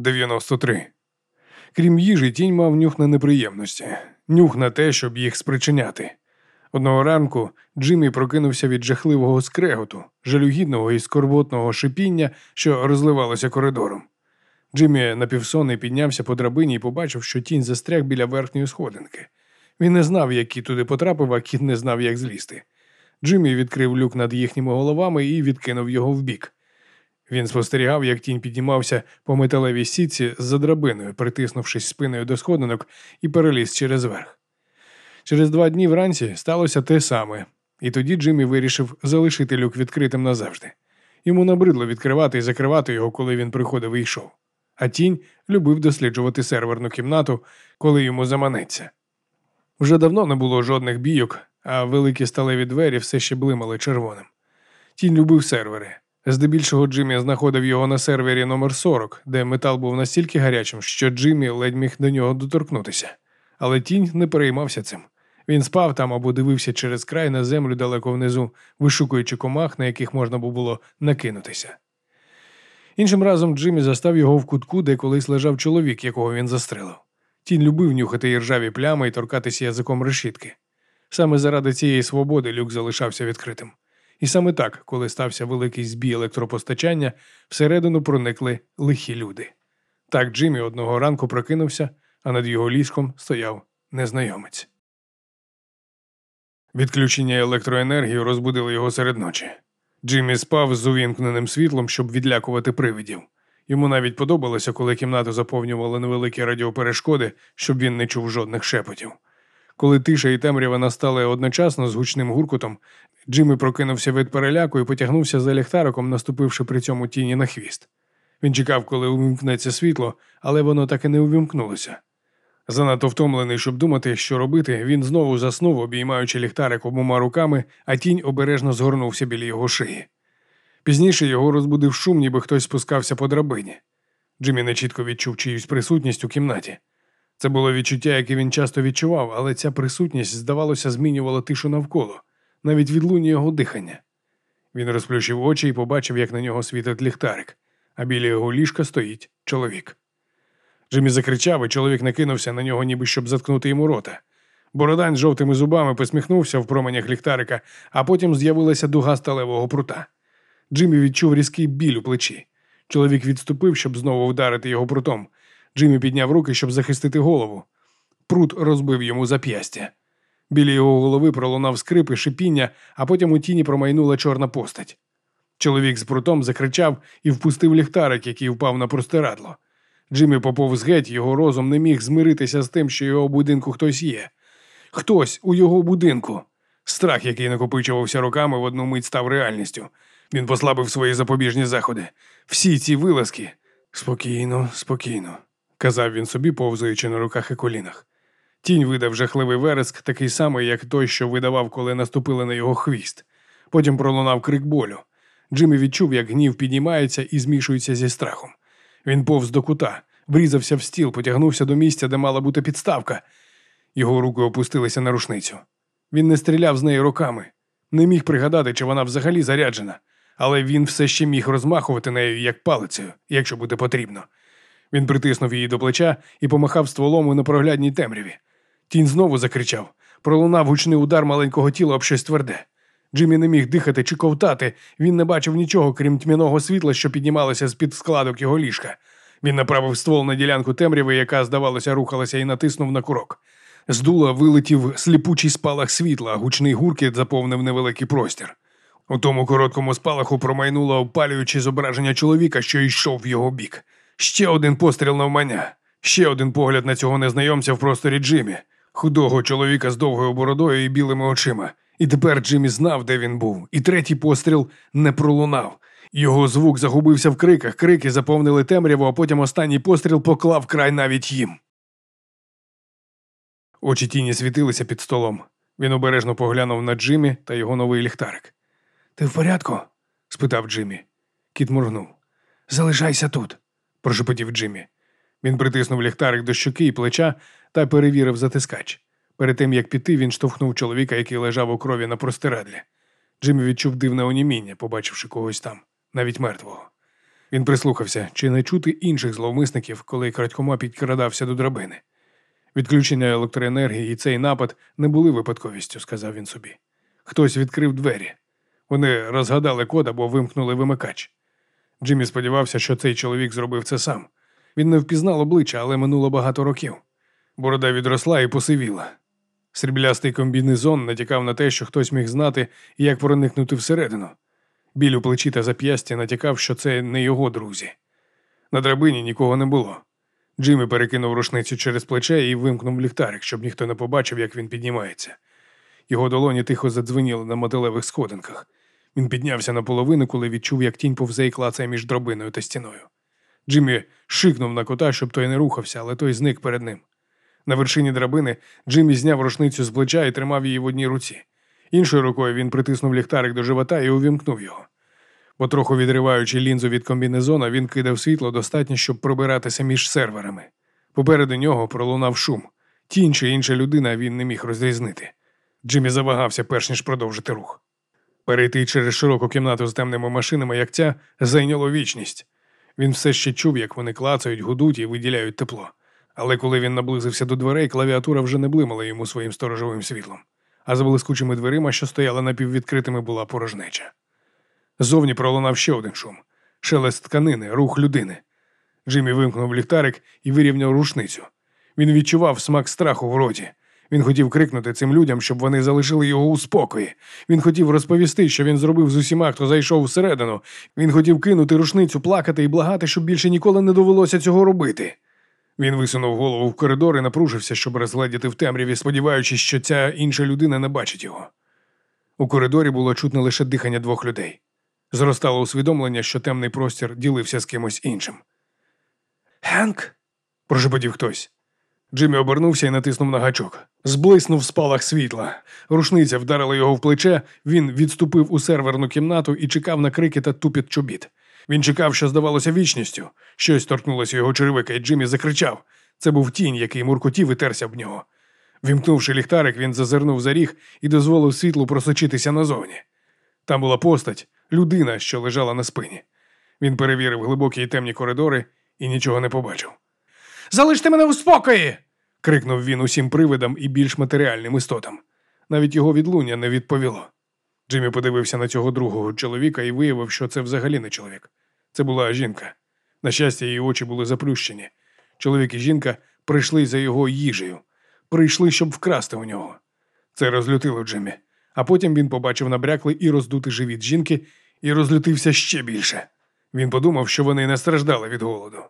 93. Крім їжі, тінь мав нюх на неприємності, нюх на те, щоб їх спричиняти. Одного ранку Джиммі прокинувся від жахливого скреготу, жалюгідного і скорботного шипіння, що розливалося коридором. Джиммі напівсонний піднявся по драбині і побачив, що тінь застряг біля верхньої сходинки. Він не знав, як кіт туди потрапив, а кіт не знав, як злізти. Джиммі відкрив люк над їхніми головами і відкинув його вбік. Він спостерігав, як тінь піднімався по металевій сітці за драбиною, притиснувшись спиною до сходинок і переліз через верх. Через два дні вранці сталося те саме, і тоді Джиммі вирішив залишити люк відкритим назавжди. Йому набридло відкривати і закривати його, коли він приходив і йшов. А тінь любив досліджувати серверну кімнату, коли йому заманеться. Вже давно не було жодних бійок, а великі сталеві двері все ще блимали червоним. Тінь любив сервери. Здебільшого Джиммі знаходив його на сервері номер 40 де метал був настільки гарячим, що Джиммі ледь міг до нього доторкнутися. Але тінь не переймався цим. Він спав там або дивився через край на землю далеко внизу, вишукуючи комах, на яких можна було накинутися. Іншим разом Джиммі застав його в кутку, де колись лежав чоловік, якого він застрелив. Тінь любив нюхати іржаві плями і торкатися язиком решітки. Саме заради цієї свободи люк залишався відкритим. І саме так, коли стався великий збій електропостачання, всередину проникли лихі люди. Так Джиммі одного ранку прокинувся, а над його ліжком стояв незнайомець. Відключення електроенергії розбудило його серед ночі. Джиммі спав з увімкненим світлом, щоб відлякувати привидів. Йому навіть подобалося, коли кімнату заповнювали невеликі радіоперешкоди, щоб він не чув жодних шепотів. Коли тиша і темрява настали одночасно з гучним гуркутом, Джиммі прокинувся від переляку і потягнувся за ліхтариком, наступивши при цьому тіні на хвіст. Він чекав, коли увімкнеться світло, але воно так і не увімкнулося. Занадто втомлений, щоб думати, що робити, він знову заснув, обіймаючи ліхтарик обома руками, а тінь обережно згорнувся біля його шиї. Пізніше його розбудив шум, ніби хтось спускався по драбині. Джиммі нечітко відчув чиюсь присутність у кімнаті. Це було відчуття, яке він часто відчував, але ця присутність, здавалося, змінювала тишу навколо, навіть відлуння його дихання. Він розплющив очі і побачив, як на нього світить ліхтарик, а біля його ліжка стоїть чоловік. Джиммі закричав, і чоловік накинувся на нього, ніби щоб заткнути йому рота. Бородань з жовтими зубами посміхнувся в променях ліхтарика, а потім з'явилася дуга сталевого прута. Джиммі відчув різкий біль у плечі. Чоловік відступив, щоб знову вдарити його прутом. Джиммі підняв руки, щоб захистити голову. Прут розбив йому зап'ястя. Біля його голови пролунав скрип і шипіння, а потім у тіні промайнула чорна постать. Чоловік з прутом закричав і впустив ліхтарик, який впав на простирадло. Джиммі поповз геть, його розум не міг змиритися з тим, що його будинку хтось є. Хтось у його будинку. Страх, який накопичувався роками, в одну мить став реальністю. Він послабив свої запобіжні заходи. Всі ці вилазки. Спокійно, спокійно, казав він собі, повзаючи на руках і колінах. Тінь видав жахливий вереск, такий самий, як той, що видавав, коли наступили на його хвіст. Потім пролунав крик болю. Джиммі відчув, як гнів піднімається і змішується зі страхом. Він повз до кута, врізався в стіл, потягнувся до місця, де мала бути підставка. Його руки опустилися на рушницю. Він не стріляв з неї руками, не міг пригадати, чи вона взагалі заряджена, але він все ще міг розмахувати нею як палицею, якщо буде потрібно. Він притиснув її до плеча і помахав стволом у непроглядній темряві. Тінь знову закричав. Пролунав гучний удар маленького тіла об щось тверде. Джиммі не міг дихати чи ковтати, він не бачив нічого, крім тьмяного світла, що піднімалося з-під складок його ліжка. Він направив ствол на ділянку темряви, яка, здавалося, рухалася, і натиснув на курок. З дула вилетів сліпучий спалах світла, гучний гуркіт заповнив невеликий простір. У тому короткому спалаху промайнуло опалюючи зображення чоловіка, що йшов в його бік. Ще один постріл навмання, ще один погляд на цього незнайомця в просторі Джиммі, худого чоловіка з довгою бородою і білими очима. І тепер Джиммі знав, де він був, і третій постріл не пролунав. Його звук загубився в криках, крики заповнили темряву, а потім останній постріл поклав край навіть їм. Очі тіні світилися під столом. Він обережно поглянув на Джиммі та його новий ліхтарик. Ти в порядку? спитав Джиммі. Кіт моргнув. Залишайся тут, прошепотів Джиммі. Він притиснув ліхтарик до щоки і плеча та перевірив затискач. Перед тим як піти, він штовхнув чоловіка, який лежав у крові на простирадлі. Джиммі відчув дивне оніміння, побачивши когось там, навіть мертвого. Він прислухався, чи не чути інших зловмисників, коли крадькома підкрадався до драбини. Відключення електроенергії і цей напад не були випадковістю, сказав він собі. Хтось відкрив двері. Вони розгадали код або вимкнули вимикач. Джиммі сподівався, що цей чоловік зробив це сам. Він не впізнав обличчя, але минуло багато років. Борода відросла і посивіла. Сріблястий комбінезон натякав на те, що хтось міг знати, як проникнути всередину. Біль у плечі та зап'ясті натякав, що це не його друзі. На драбині нікого не було. Джиммі перекинув рушницю через плече і вимкнув ліхтарик, щоб ніхто не побачив, як він піднімається. Його долоні тихо задзвеніли на мотилевих сходинках. Він піднявся наполовину, коли відчув, як тінь повзе і клацає між дробиною та стіною. Джиммі шикнув на кота, щоб той не рухався, але той зник перед ним. На вершині драбини Джиммі зняв рушницю з плеча і тримав її в одній руці. Іншою рукою він притиснув ліхтарик до живота і увімкнув його. Потроху відриваючи лінзу від комбінезона, він кидав світло достатньо, щоб пробиратися між серверами. Попереду нього пролунав шум. Тінь чи інша людина він не міг розрізнити. Джиммі завагався, перш ніж продовжити рух. Перейти через широку кімнату з темними машинами, як ця, зайняло вічність. Він все ще чув, як вони клацають, гудуть і виділяють тепло. Але коли він наблизився до дверей, клавіатура вже не блимала йому своїм сторожовим світлом, а за блискучими дверима, що стояли напіввідкритими, була порожнеча. Зовні пролунав ще один шум шелест тканини, рух людини. Джиммі вимкнув ліхтарик і вирівняв рушницю. Він відчував смак страху в роті. Він хотів крикнути цим людям, щоб вони залишили його у спокої. Він хотів розповісти, що він зробив з усіма, хто зайшов всередину. Він хотів кинути рушницю, плакати і благати, щоб більше ніколи не довелося цього робити. Він висунув голову в коридор і напружився, щоб розгледіти в темряві, сподіваючись, що ця інша людина не бачить його. У коридорі було чутно лише дихання двох людей. Зростало усвідомлення, що темний простір ділився з кимось іншим. Генк. прошепотів хтось. Джиммі обернувся і натиснув на гачок. Зблиснув спалах світла. Рушниця вдарила його в плече, він відступив у серверну кімнату і чекав на крики та тупіт чобіт. Він чекав, що здавалося вічністю. Щось торкнулося його черевика, і Джиммі закричав. Це був тінь, який муркотів і терся об нього. Вімкнувши ліхтарик, він зазирнув за ріг і дозволив світлу просочитися назовні. Там була постать, людина, що лежала на спині. Він перевірив глибокі й темні коридори і нічого не побачив. Залиште мене у спокої. крикнув він усім привидам і більш матеріальним істотам. Навіть його відлуння не відповіло. Джиммі подивився на цього другого чоловіка і виявив, що це взагалі не чоловік. Це була жінка. На щастя, її очі були заплющені. Чоловік і жінка прийшли за його їжею, прийшли, щоб вкрасти у нього. Це розлютило Джиммі. А потім він побачив набряклий і роздутий живіт жінки і розлютився ще більше. Він подумав, що вони не страждали від голоду.